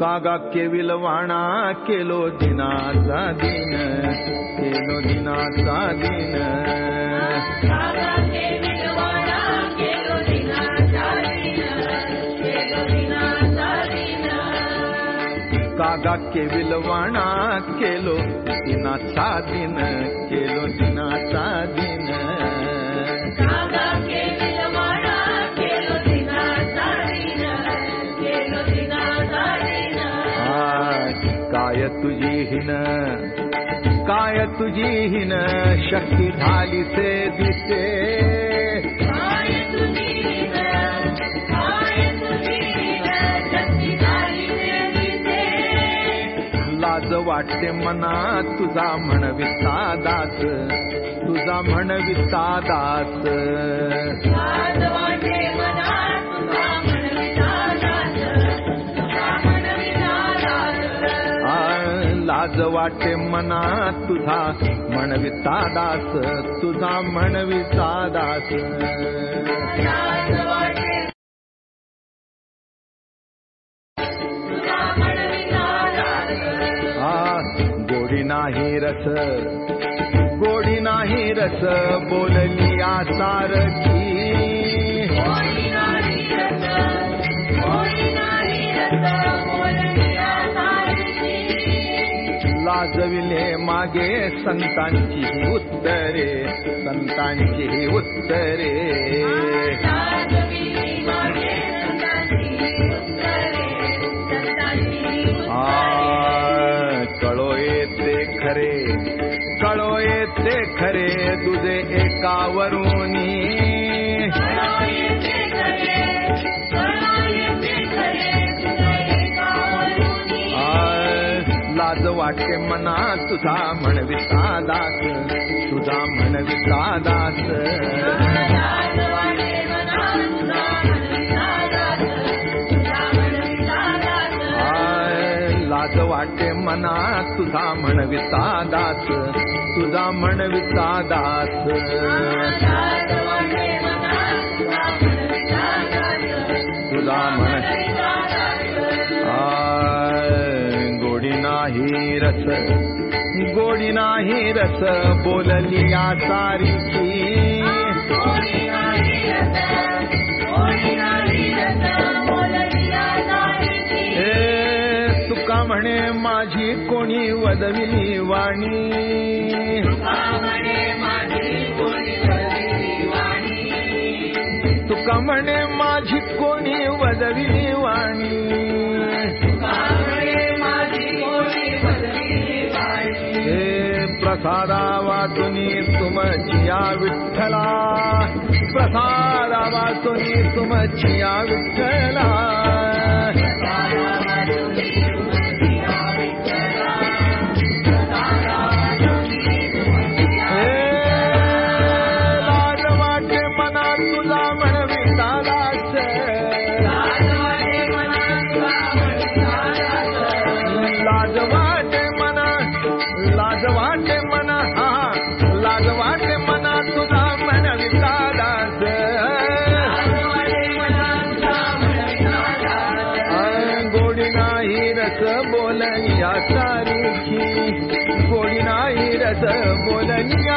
कागा केविलवाणा केलो दिनाचा दिन केलो दिनाचा दिन. कागा केविलवाणा केलो दिनाचा दिन केलो दिनाचा दिन. काय तुझी हिन? काय तुझी हिन? शक्ती झाली से दिसे. लाज वाटते मना तुझा म्हणविता दास. तुझा म्हणविता दास. वाटे मना तुझा म्हणविता दास तुझा म्हणविता दास गोडी नाही रस गोडी नाही रस बोलली सारखी लाजविले मागे संतांची उत्तरे संतांची उत्तरे. कळो येते खरे कळो येते खरे तुझे एकावरूनी. लाज वाटे मना तुझा म्हणविता दास तुझा म्हणविता दास लाज वाटे मना तुझा म्हणविता दास तुझा म्हणविता दास रस. गोडी नाही रस बोलली या सारीची. तुका म्हणे माझी कोणी वदविली वाणी. तुका म्हणे माझी कोणी वदविली वाणी. ಪ್ರಸಾದ ವಾತು ನೀ ತುಮಚಿಯ ವಿಠಲ ಪ್ರಸಾದ ವಾತು ನೀ ತುಮಚಿಯ ವಿಠಲ नाही रस बोलनिया सारीखी गोडी नाही रस बोलनिया